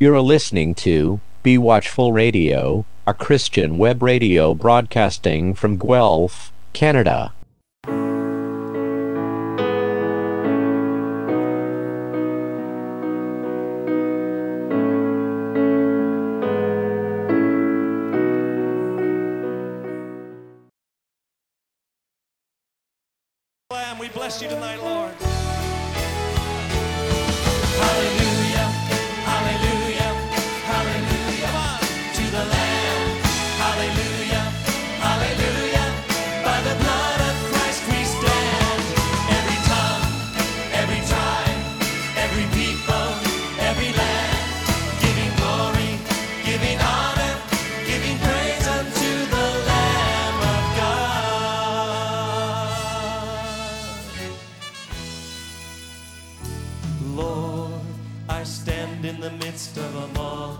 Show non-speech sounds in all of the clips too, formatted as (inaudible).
You're listening to Be Watchful Radio, a Christian web radio broadcasting from Guelph, Canada. We bless you tonight, Lord.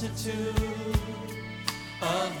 Multitude of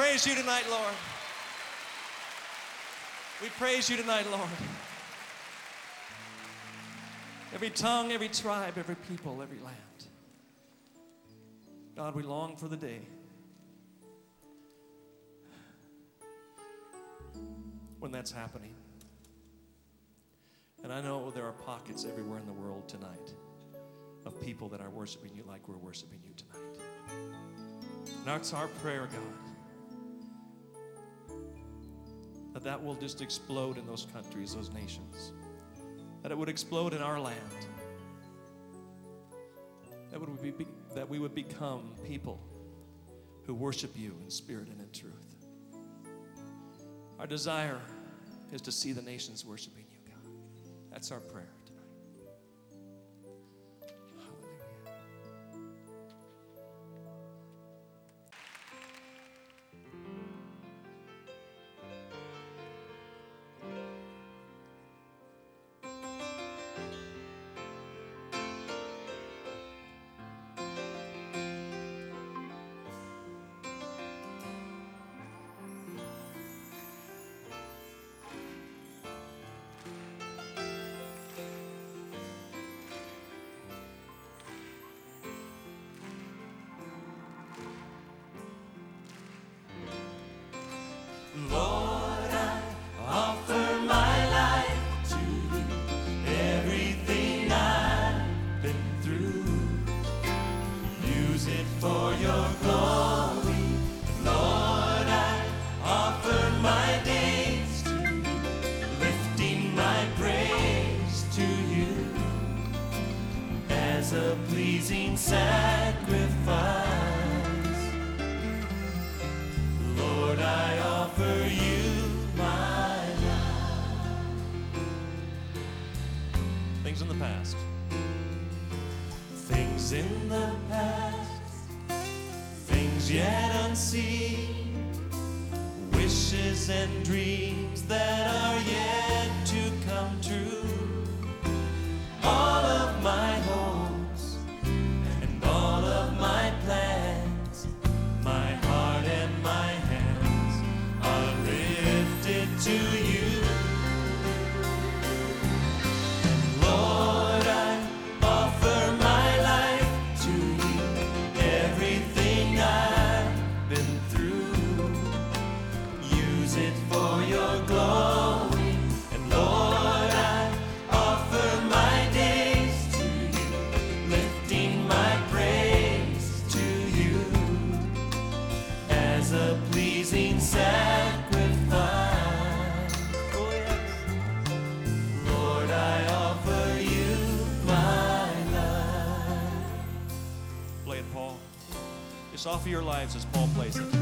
praise you tonight, Lord. We praise you tonight, Lord. Every tongue, every tribe, every people, every land. God, we long for the day when that's happening. And I know there are pockets everywhere in the world tonight of people that are worshiping you like we're worshiping you tonight. And that's our prayer, God. That will just explode in those countries, those nations. That it would explode in our land. That, would be, that we would become people who worship you in spirit and in truth. Our desire is to see the nations worshiping you, God. That's our prayer Things in the past. Things in the past, things yet unseen, wishes and dreams that are yet lives as Paul plays it.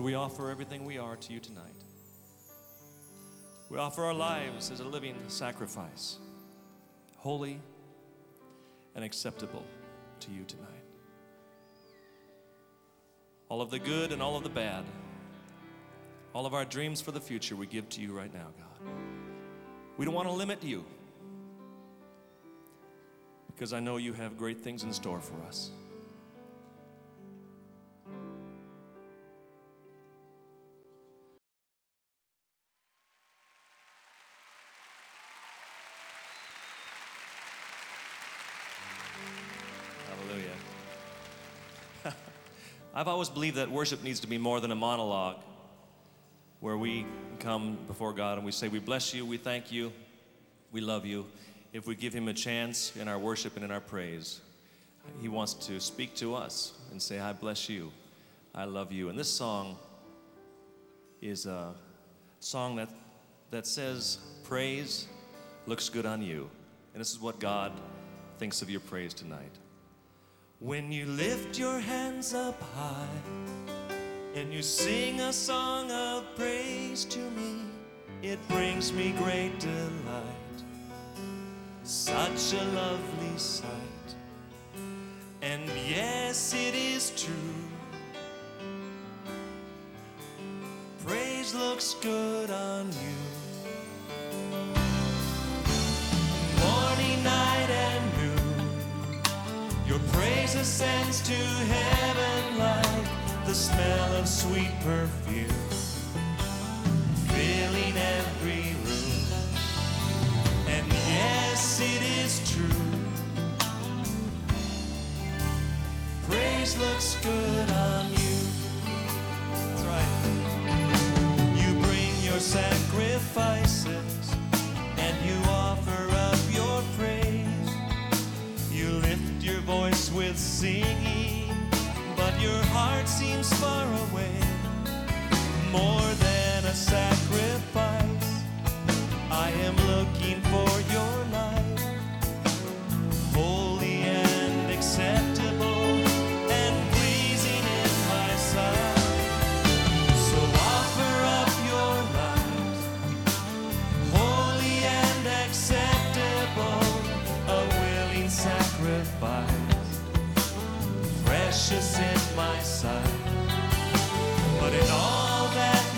Lord, we offer everything we are to you tonight. We offer our lives as a living sacrifice, holy and acceptable to you tonight. All of the good and all of the bad, all of our dreams for the future, we give to you right now, God. We don't want to limit you because I know you have great things in store for us. I've always believed that worship needs to be more than a monologue where we come before God and we say, We bless you, we thank you, we love you. If we give Him a chance in our worship and in our praise, He wants to speak to us and say, I bless you, I love you. And this song is a song that, that says, Praise looks good on you. And this is what God thinks of your praise tonight. When you lift your hands up high and you sing a song of praise to me, it brings me great delight. Such a lovely sight. And yes, it is true. Praise looks good on you. Praise ascends to heaven like the smell of sweet perfume, filling every room. And yes, it is true. Praise looks good on you. That's right. You bring your sacrifice. singing, but your heart seems far away. More than a sacrifice, I am looking for your. precious in my sight. But in all that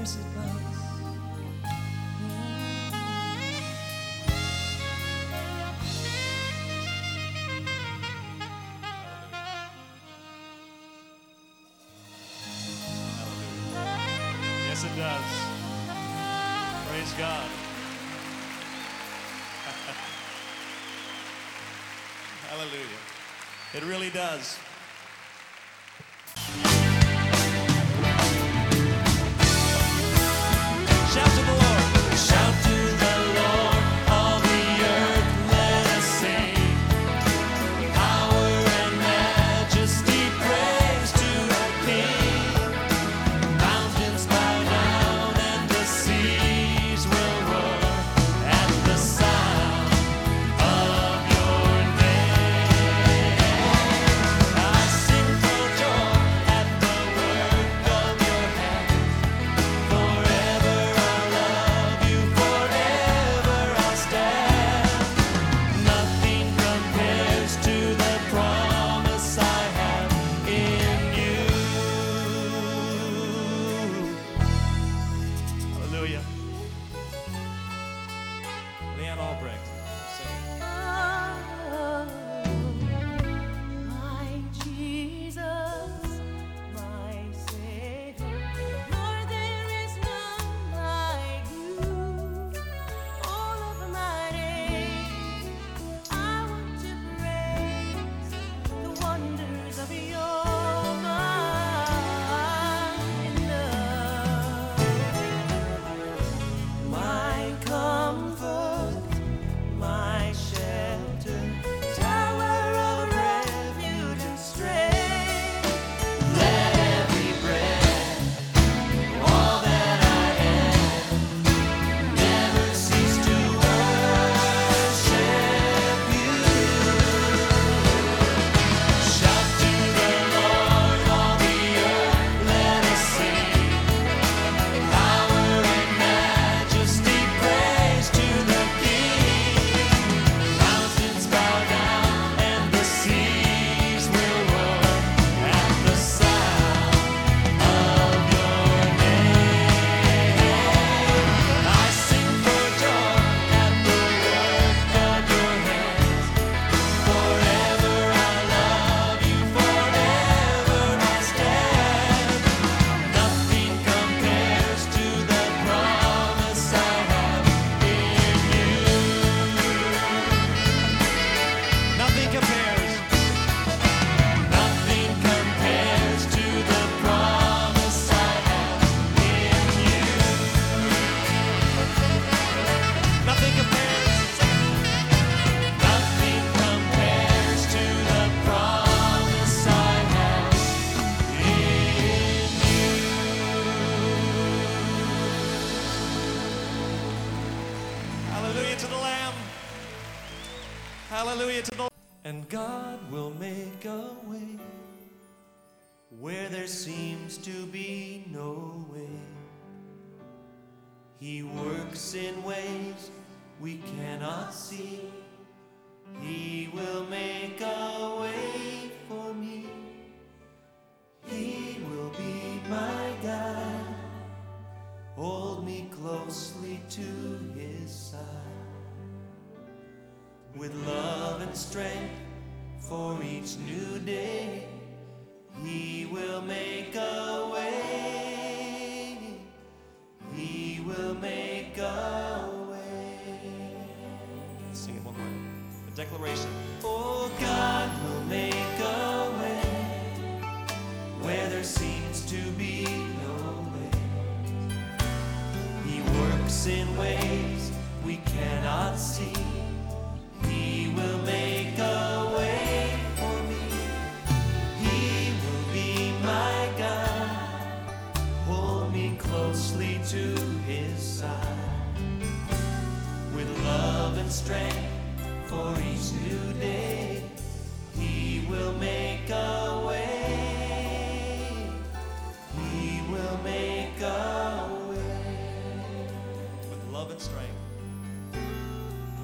years it was. Yes, it does. Praise God. (laughs) Hallelujah. It really does. Hallelujah to the And God will make a way where there seems to be no way. He works in ways we cannot see. He will make a way for me. He will be my guide. Hold me closely to his side. With love and strength for each new day, he will make a way. He will make a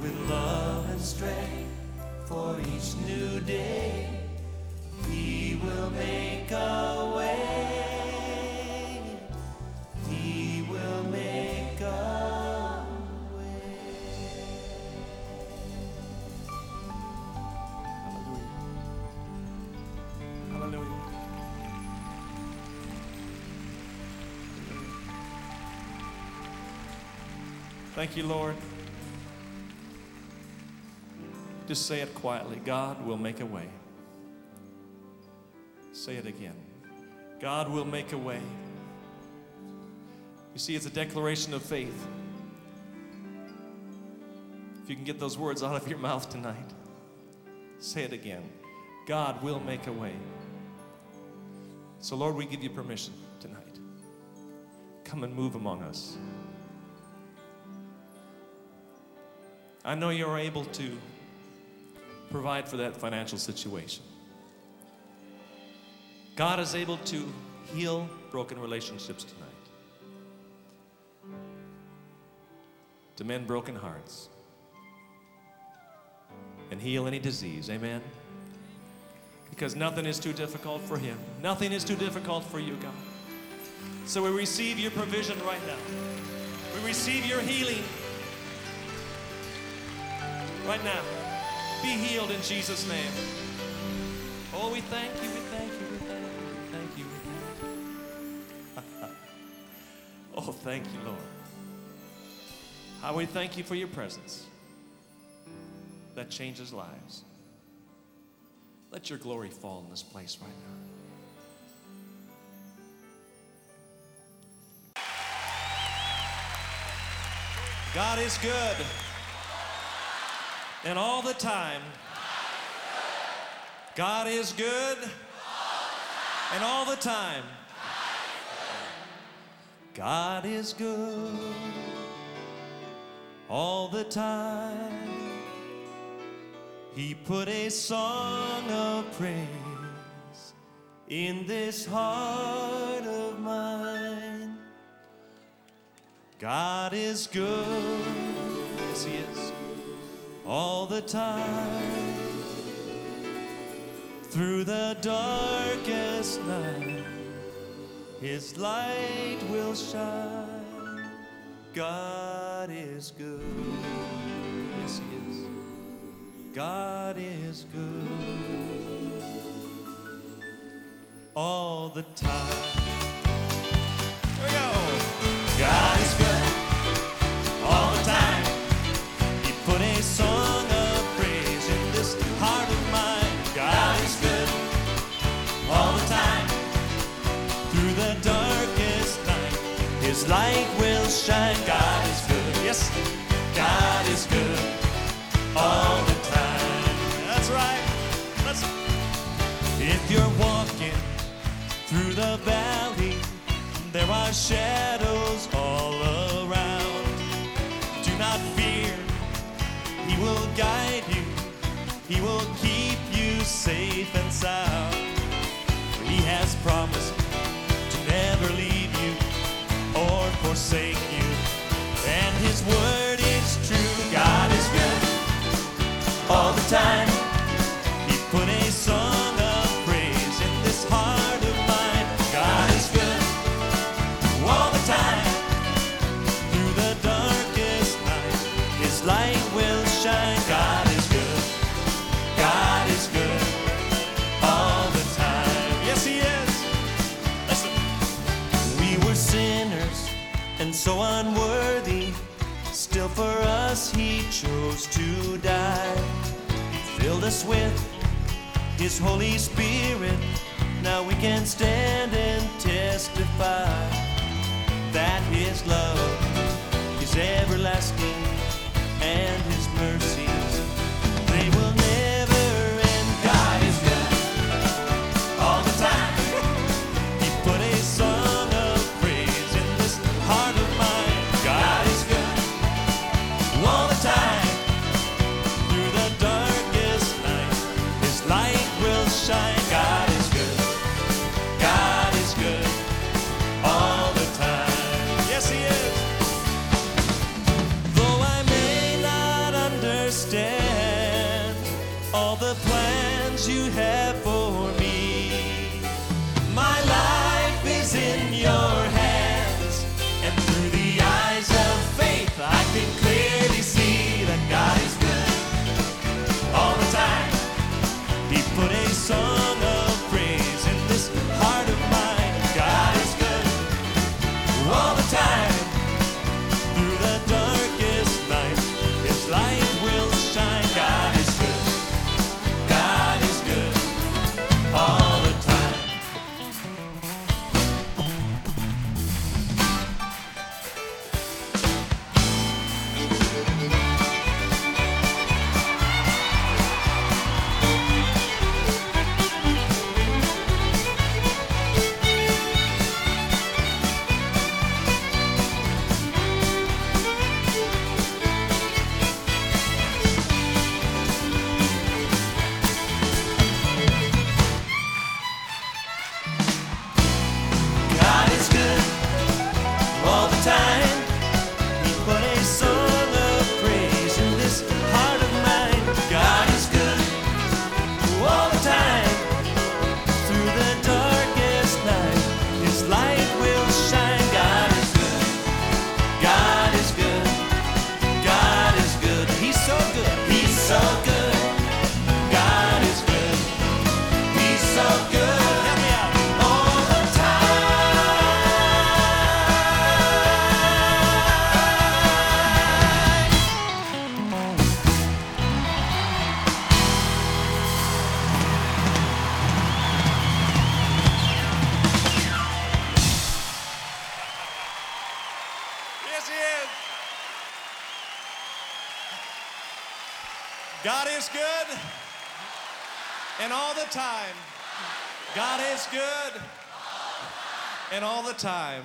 with love and strength for each new day. He will make a way. He will make a way. Hallelujah. Hallelujah. Thank you, Lord. Just say it quietly God will make a way. Say it again. God will make a way. You see, it's a declaration of faith. If you can get those words (laughs) out of your mouth tonight, say it again. God will make a way. So, Lord, we give you permission tonight. Come and move among us. I know you're able to provide for that financial situation. God is able to heal broken relationships tonight, to mend broken hearts, and heal any disease. Amen. Because nothing is too difficult for Him, nothing is too difficult for you, God. So we receive your provision right now, we receive your healing right now. Be healed in Jesus' name. Oh, we thank you, we thank you, we thank you, we thank you, we thank you. (laughs) oh, thank you, Lord. How we thank you for your presence that changes lives. Let your glory fall in this place right now. God is good. And all the time, God is good. And all the time, God is good. All the time, He put a song of praise in this heart of mine. God is good. Yes, He is all the time. Through the darkest night, His light will shine. God is good. Yes, He is. God is good all the time. Light will shine. God is good. Yes, God is good all the time. That's right. If you're walking through the valley, there are shadows all around. Do not fear. He will guide you. He will keep you safe and sound. forsake you. so unworthy, still for us he chose to die. He filled us with his Holy Spirit, now we can stand and testify that his love is everlasting and his mercy. and all the time.